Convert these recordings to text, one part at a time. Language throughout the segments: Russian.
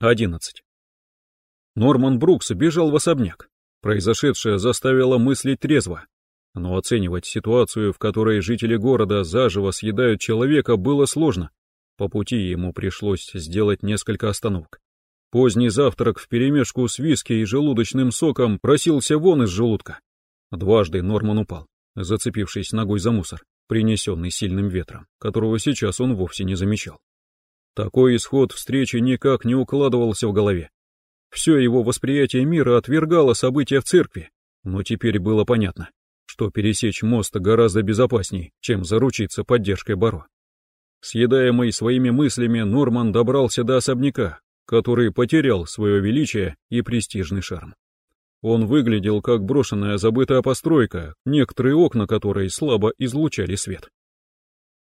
11. Норман Брукс бежал в особняк. Произошедшее заставило мыслить трезво. Но оценивать ситуацию, в которой жители города заживо съедают человека, было сложно. По пути ему пришлось сделать несколько остановок. Поздний завтрак вперемешку с виски и желудочным соком просился вон из желудка. Дважды Норман упал, зацепившись ногой за мусор, принесенный сильным ветром, которого сейчас он вовсе не замечал. Такой исход встречи никак не укладывался в голове. Все его восприятие мира отвергало события в церкви, но теперь было понятно, что пересечь мост гораздо безопасней, чем заручиться поддержкой Баро. Съедаемый своими мыслями, Норман добрался до особняка, который потерял свое величие и престижный шарм. Он выглядел как брошенная забытая постройка, некоторые окна которой слабо излучали свет.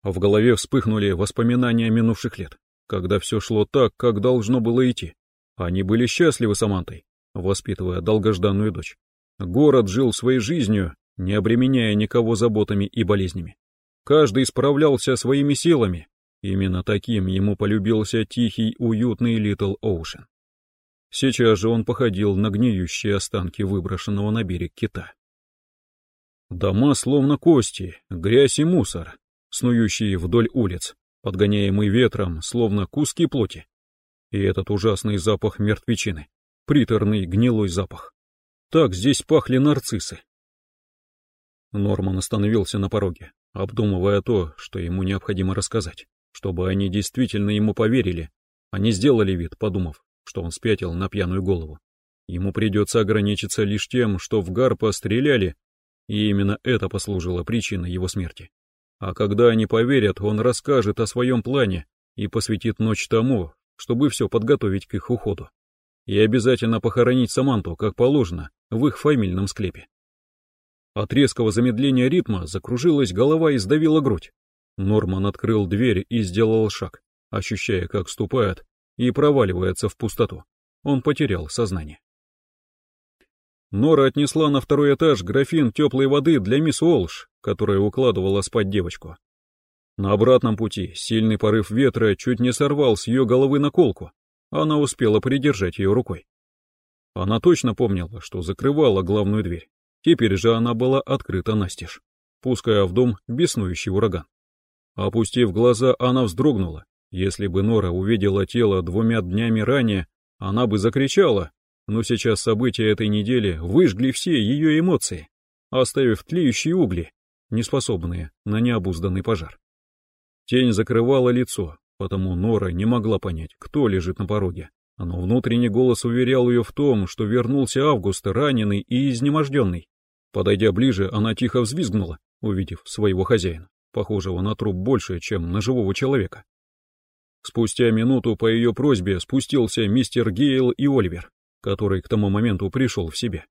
В голове вспыхнули воспоминания минувших лет, когда все шло так, как должно было идти. Они были счастливы с Амантой, воспитывая долгожданную дочь. Город жил своей жизнью, не обременяя никого заботами и болезнями. Каждый справлялся своими силами. Именно таким ему полюбился тихий, уютный Литл Оушен. Сейчас же он походил на гниющие останки выброшенного на берег кита. Дома словно кости, грязь и мусор, снующие вдоль улиц, подгоняемый ветром, словно куски плоти. И этот ужасный запах мертвечины, приторный гнилой запах. Так здесь пахли нарциссы. Норман остановился на пороге, обдумывая то, что ему необходимо рассказать, чтобы они действительно ему поверили, а не сделали вид, подумав, что он спятил на пьяную голову. Ему придется ограничиться лишь тем, что в Гарпа стреляли, и именно это послужило причиной его смерти. А когда они поверят, он расскажет о своем плане и посвятит ночь тому, чтобы все подготовить к их уходу. И обязательно похоронить Саманту, как положено, в их фамильном склепе. От резкого замедления ритма закружилась голова и сдавила грудь. Норман открыл дверь и сделал шаг, ощущая, как ступает и проваливается в пустоту. Он потерял сознание. Нора отнесла на второй этаж графин теплой воды для мисс Уолш, которая укладывала спать девочку. На обратном пути сильный порыв ветра чуть не сорвал с ее головы наколку. Она успела придержать ее рукой. Она точно помнила, что закрывала главную дверь. Теперь же она была открыта настежь, пуская в дом беснующий ураган. Опустив глаза, она вздрогнула. Если бы Нора увидела тело двумя днями ранее, она бы закричала, но сейчас события этой недели выжгли все ее эмоции, оставив тлеющие угли, неспособные на необузданный пожар. Тень закрывала лицо, потому Нора не могла понять, кто лежит на пороге. Но внутренний голос уверял ее в том, что вернулся Август, раненый и изнеможденный. Подойдя ближе, она тихо взвизгнула, увидев своего хозяина, похожего на труп больше, чем на живого человека. Спустя минуту по ее просьбе спустился мистер Гейл и Оливер, который к тому моменту пришел в себя.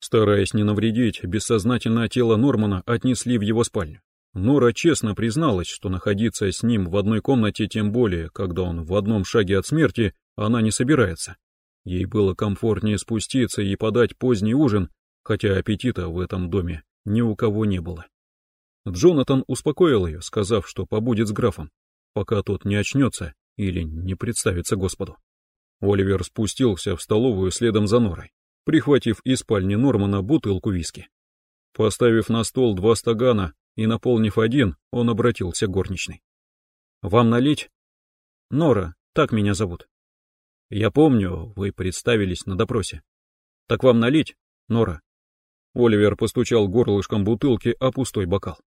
Стараясь не навредить, бессознательное тело Нормана отнесли в его спальню. Нора честно призналась, что находиться с ним в одной комнате, тем более, когда он в одном шаге от смерти, она не собирается. Ей было комфортнее спуститься и подать поздний ужин, хотя аппетита в этом доме ни у кого не было. Джонатан успокоил ее, сказав, что побудет с графом, пока тот не очнется или не представится Господу. Оливер спустился в столовую следом за Норой, прихватив из спальни Нормана бутылку виски. Поставив на стол два стакана, и, наполнив один, он обратился к горничной. «Вам налить?» «Нора, так меня зовут». «Я помню, вы представились на допросе. Так вам налить, Нора?» Оливер постучал горлышком бутылки о пустой бокал.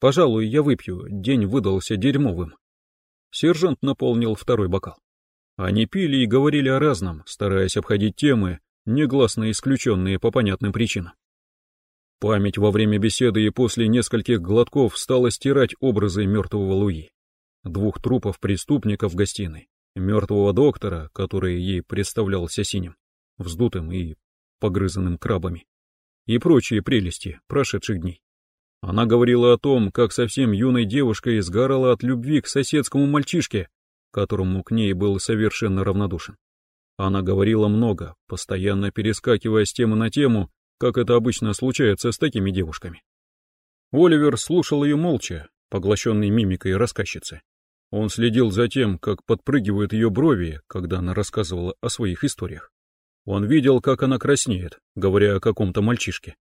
«Пожалуй, я выпью, день выдался дерьмовым». Сержант наполнил второй бокал. Они пили и говорили о разном, стараясь обходить темы, негласно исключенные по понятным причинам. Память во время беседы и после нескольких глотков стала стирать образы мертвого Луи. Двух трупов преступников в гостиной, мертвого доктора, который ей представлялся синим, вздутым и погрызанным крабами, и прочие прелести прошедших дней. Она говорила о том, как совсем юной девушкой сгорала от любви к соседскому мальчишке, которому к ней был совершенно равнодушен. Она говорила много, постоянно перескакивая с темы на тему, как это обычно случается с такими девушками. Оливер слушал ее молча, поглощенный мимикой рассказчицы. Он следил за тем, как подпрыгивают ее брови, когда она рассказывала о своих историях. Он видел, как она краснеет, говоря о каком-то мальчишке.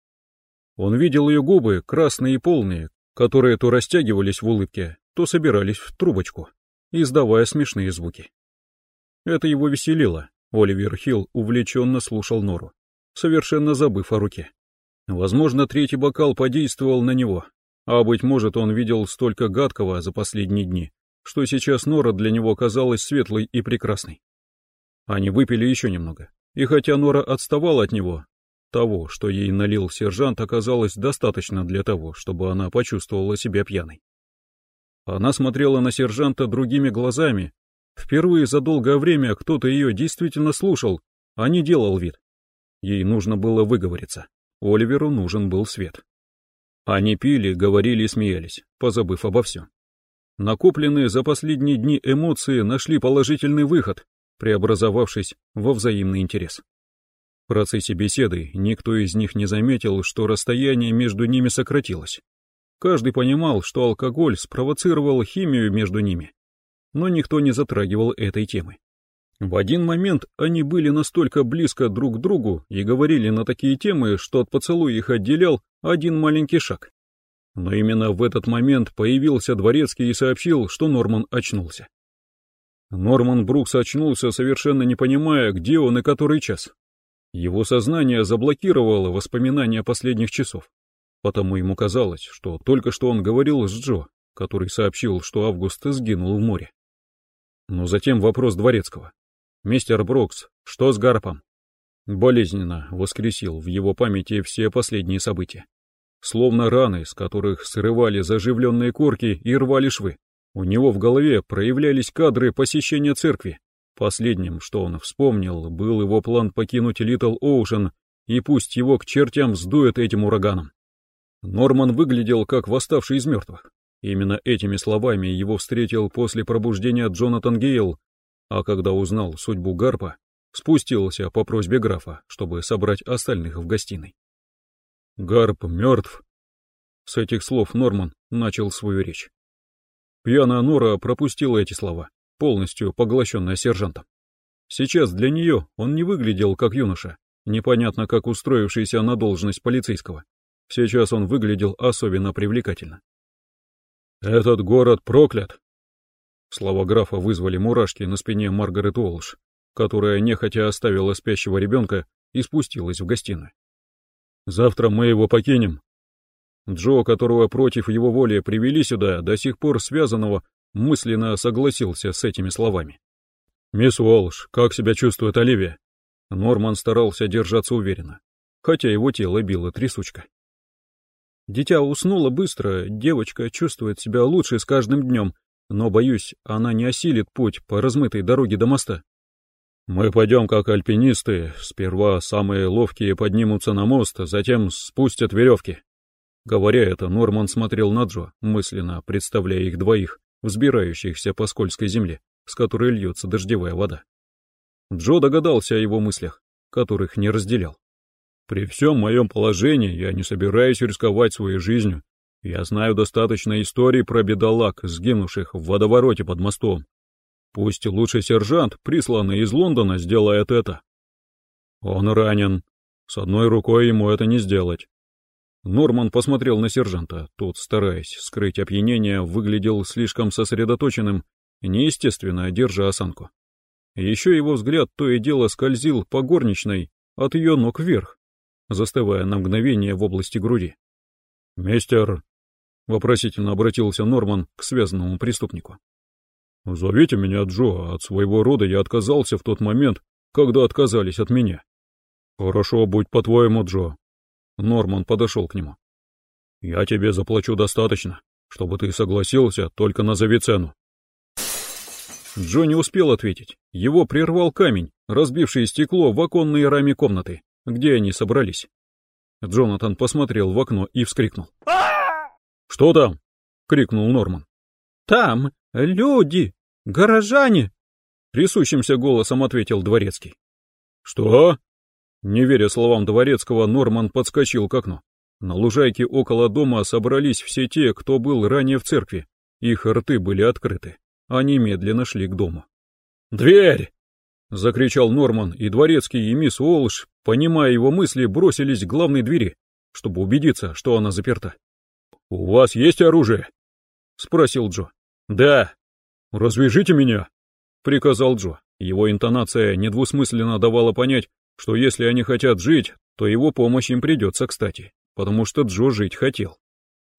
Он видел ее губы, красные и полные, которые то растягивались в улыбке, то собирались в трубочку, издавая смешные звуки. Это его веселило. Оливер Хилл увлеченно слушал Нору, совершенно забыв о руке. Возможно, третий бокал подействовал на него, а, быть может, он видел столько гадкого за последние дни, что сейчас Нора для него казалась светлой и прекрасной. Они выпили еще немного, и хотя Нора отставала от него, того, что ей налил сержант, оказалось достаточно для того, чтобы она почувствовала себя пьяной. Она смотрела на сержанта другими глазами. Впервые за долгое время кто-то ее действительно слушал, а не делал вид. Ей нужно было выговориться. Оливеру нужен был свет. Они пили, говорили и смеялись, позабыв обо всем. Накопленные за последние дни эмоции нашли положительный выход, преобразовавшись во взаимный интерес. В процессе беседы никто из них не заметил, что расстояние между ними сократилось. Каждый понимал, что алкоголь спровоцировал химию между ними, но никто не затрагивал этой темы. В один момент они были настолько близко друг к другу и говорили на такие темы, что от поцелуя их отделял один маленький шаг. Но именно в этот момент появился дворецкий и сообщил, что Норман очнулся. Норман Брукс очнулся, совершенно не понимая, где он и который час. Его сознание заблокировало воспоминания последних часов, потому ему казалось, что только что он говорил с Джо, который сообщил, что Август сгинул в море. Но затем вопрос Дворецкого. «Мистер Брукс, что с Гарпом?» Болезненно воскресил в его памяти все последние события. Словно раны, с которых срывали заживленные корки и рвали швы. У него в голове проявлялись кадры посещения церкви, Последним, что он вспомнил, был его план покинуть Литл Оушен, и пусть его к чертям сдует этим ураганом. Норман выглядел как восставший из мертвых. Именно этими словами его встретил после пробуждения Джонатан Гейл, а когда узнал судьбу Гарпа, спустился по просьбе графа, чтобы собрать остальных в гостиной. «Гарп мертв!» С этих слов Норман начал свою речь. Пьяная Нора пропустила эти слова полностью поглощенная сержантом. Сейчас для нее он не выглядел как юноша, непонятно как устроившийся на должность полицейского. Сейчас он выглядел особенно привлекательно. «Этот город проклят!» Слова графа вызвали мурашки на спине Маргарет Уолш, которая нехотя оставила спящего ребенка и спустилась в гостиную. «Завтра мы его покинем». Джо, которого против его воли привели сюда, до сих пор связанного мысленно согласился с этими словами. «Мисс Уолш, как себя чувствует Оливия?» Норман старался держаться уверенно, хотя его тело било трясучка. Дитя уснуло быстро, девочка чувствует себя лучше с каждым днем, но, боюсь, она не осилит путь по размытой дороге до моста. Мы пойдем как альпинисты, сперва самые ловкие поднимутся на мост, затем спустят веревки. Говоря это, Норман смотрел на Джо, мысленно представляя их двоих, взбирающихся по скользкой земле, с которой льется дождевая вода. Джо догадался о его мыслях, которых не разделял. «При всем моем положении я не собираюсь рисковать своей жизнью. Я знаю достаточно историй про бедолаг, сгинувших в водовороте под мостом. Пусть лучший сержант, присланный из Лондона, сделает это. Он ранен. С одной рукой ему это не сделать. Норман посмотрел на сержанта. Тот, стараясь скрыть опьянение, выглядел слишком сосредоточенным, неестественно держа осанку. Еще его взгляд то и дело скользил по горничной от ее ног вверх, застывая на мгновение в области груди. «Мистер...» — вопросительно обратился Норман к связанному преступнику. «Зовите меня Джо, от своего рода я отказался в тот момент, когда отказались от меня». «Хорошо, будь по-твоему, Джо, Норман подошел к нему. «Я тебе заплачу достаточно, чтобы ты согласился, только назови цену». Джо не успел ответить. Его прервал камень, разбивший стекло в оконной раме комнаты, где они собрались. Джонатан посмотрел в окно и вскрикнул. «Что там?» — крикнул Норман. «Там люди, горожане!» — трясущимся голосом ответил дворецкий. «Что?» Не веря словам Дворецкого, Норман подскочил к окну. На лужайке около дома собрались все те, кто был ранее в церкви. Их рты были открыты. они медленно шли к дому. «Дверь!» — закричал Норман, и дворецкий и мисс Уолш, понимая его мысли, бросились к главной двери, чтобы убедиться, что она заперта. «У вас есть оружие?» — спросил Джо. «Да». «Развяжите меня», — приказал Джо. Его интонация недвусмысленно давала понять, что если они хотят жить, то его помощь им придется кстати, потому что Джо жить хотел.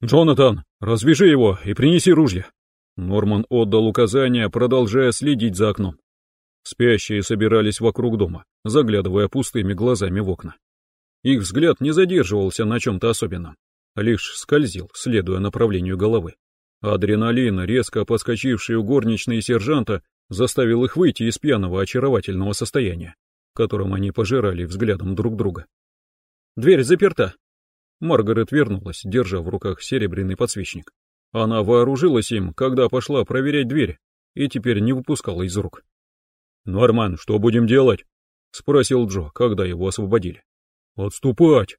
«Джонатан, развяжи его и принеси ружья!» Норман отдал указания, продолжая следить за окном. Спящие собирались вокруг дома, заглядывая пустыми глазами в окна. Их взгляд не задерживался на чем-то особенном, лишь скользил, следуя направлению головы. Адреналин, резко подскочивший у горничной сержанта, заставил их выйти из пьяного очаровательного состояния, в котором они пожирали взглядом друг друга. «Дверь заперта!» Маргарет вернулась, держа в руках серебряный подсвечник. Она вооружилась им, когда пошла проверять дверь, и теперь не выпускала из рук. «Норман, что будем делать?» — спросил Джо, когда его освободили. «Отступать!»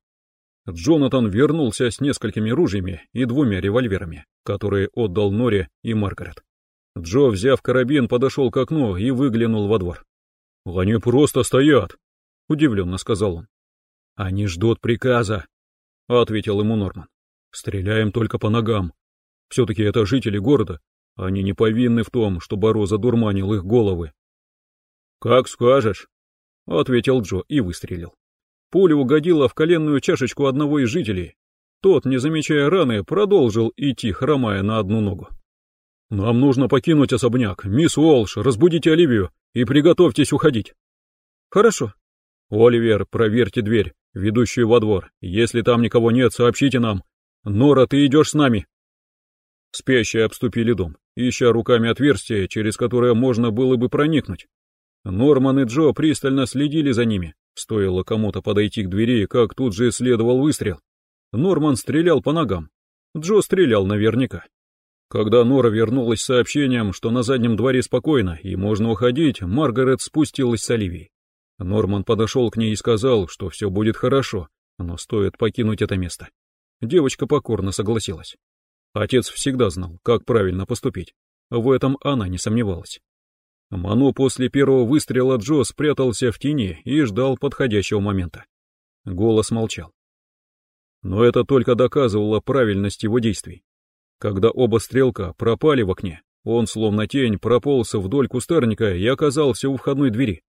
Джонатан вернулся с несколькими ружьями и двумя револьверами, которые отдал Норе и Маргарет. Джо, взяв карабин, подошел к окну и выглянул во двор. «Они просто стоят», — удивленно сказал он. «Они ждут приказа», — ответил ему Норман. «Стреляем только по ногам. Все-таки это жители города. Они не повинны в том, что Боро задурманил их головы». «Как скажешь», — ответил Джо и выстрелил. Пуля угодила в коленную чашечку одного из жителей. Тот, не замечая раны, продолжил идти, хромая на одну ногу. «Нам нужно покинуть особняк. Мисс Уолш, разбудите Оливию и приготовьтесь уходить». «Хорошо». «Оливер, проверьте дверь, ведущую во двор. Если там никого нет, сообщите нам. Нора, ты идешь с нами». Спящие обступили дом, ища руками отверстие, через которое можно было бы проникнуть. Норман и Джо пристально следили за ними. Стоило кому-то подойти к двери, как тут же следовал выстрел. Норман стрелял по ногам. Джо стрелял наверняка. Когда Нора вернулась с сообщением, что на заднем дворе спокойно и можно уходить, Маргарет спустилась с Оливией. Норман подошел к ней и сказал, что все будет хорошо, но стоит покинуть это место. Девочка покорно согласилась. Отец всегда знал, как правильно поступить. В этом она не сомневалась. Ману после первого выстрела Джо спрятался в тени и ждал подходящего момента. Голос молчал. Но это только доказывало правильность его действий. Когда оба стрелка пропали в окне, он, словно тень, прополз вдоль кустарника и оказался у входной двери.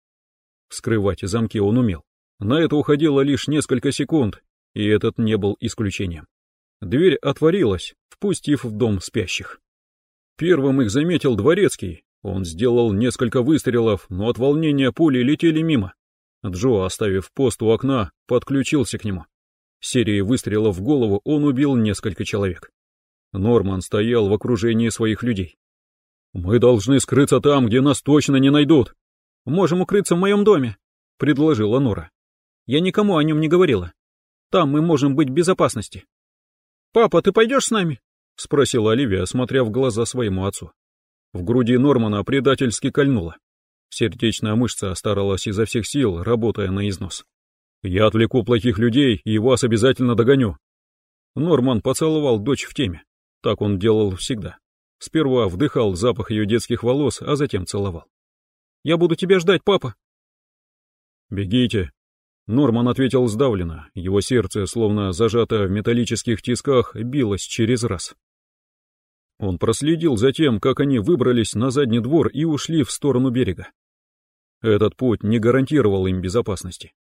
Вскрывать замки он умел. На это уходило лишь несколько секунд, и этот не был исключением. Дверь отворилась, впустив в дом спящих. Первым их заметил дворецкий. Он сделал несколько выстрелов, но от волнения пули летели мимо. Джо, оставив пост у окна, подключился к нему. Серией выстрелов в голову он убил несколько человек. Норман стоял в окружении своих людей. «Мы должны скрыться там, где нас точно не найдут». «Можем укрыться в моем доме», — предложила Нора. «Я никому о нем не говорила. Там мы можем быть в безопасности». «Папа, ты пойдешь с нами?» — спросила Оливия, смотря в глаза своему отцу. В груди Нормана предательски кольнуло. Сердечная мышца старалась изо всех сил, работая на износ. «Я отвлеку плохих людей и вас обязательно догоню». Норман поцеловал дочь в теме. Так он делал всегда. Сперва вдыхал запах ее детских волос, а затем целовал. «Я буду тебя ждать, папа!» «Бегите!» Норман ответил сдавленно, его сердце, словно зажато в металлических тисках, билось через раз. Он проследил за тем, как они выбрались на задний двор и ушли в сторону берега. Этот путь не гарантировал им безопасности.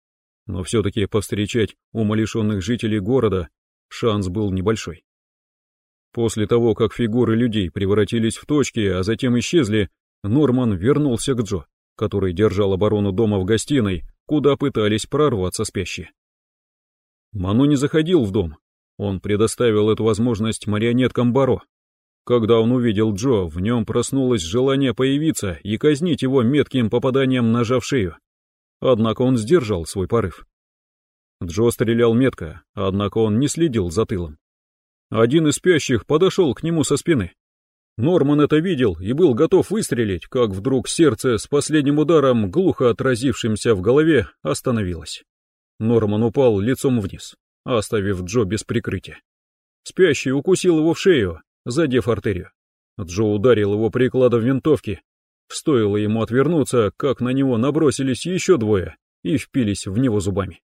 Но все-таки повстречать умалишенных жителей города шанс был небольшой. После того, как фигуры людей превратились в точки, а затем исчезли, Норман вернулся к Джо, который держал оборону дома в гостиной, куда пытались прорваться спящие. Ману не заходил в дом. Он предоставил эту возможность марионеткам Баро. Когда он увидел Джо, в нем проснулось желание появиться и казнить его метким попаданием ножа в шею. Однако он сдержал свой порыв. Джо стрелял метко, однако он не следил за тылом. Один из спящих подошел к нему со спины. Норман это видел и был готов выстрелить, как вдруг сердце с последним ударом, глухо отразившимся в голове, остановилось. Норман упал лицом вниз, оставив Джо без прикрытия. Спящий укусил его в шею, задев артерию. Джо ударил его прикладом винтовки. Стоило ему отвернуться, как на него набросились еще двое и впились в него зубами.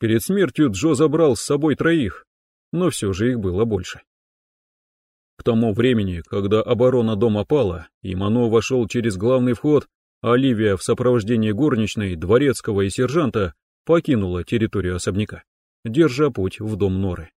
Перед смертью Джо забрал с собой троих, но все же их было больше. К тому времени, когда оборона дома пала, и Мано вошел через главный вход, Оливия в сопровождении горничной, дворецкого и сержанта покинула территорию особняка, держа путь в дом Норы.